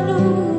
olhos.